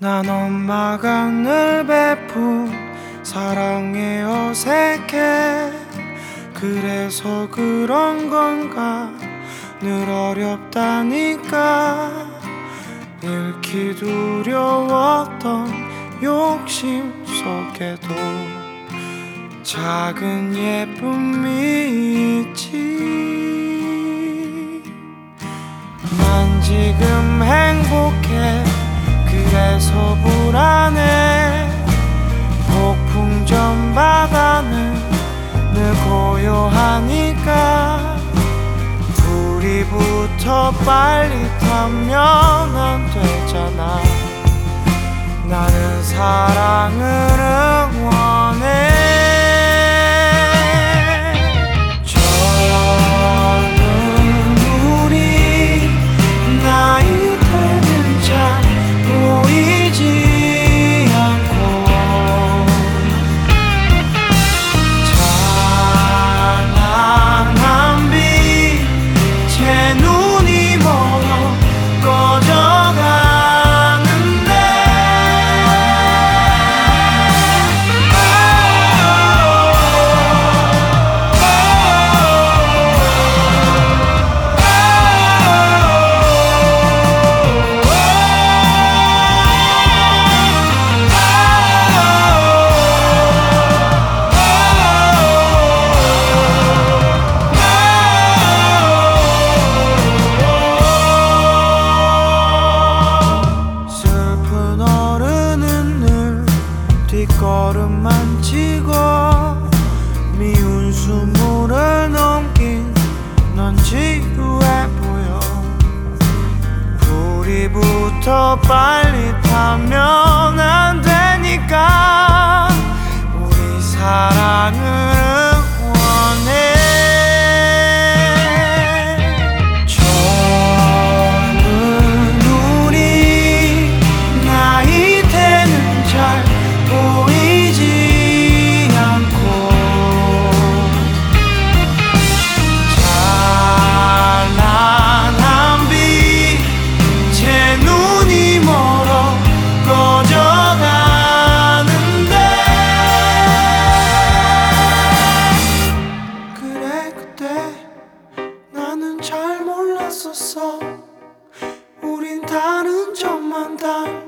난 엄마가 늘 베푼 사랑에 어색해. 그래서 그런 건가? 늘 어렵다니까. 잃기 두려웠던 욕심 속에도 작은 예쁨이 붙어 빨리 타면 안 되잖아. 나는 사랑을 뒷걸음만 치고 미운 수물을 넘긴 넌 지루해 보여. 불이 붙어 빨 우린 다른 점만 다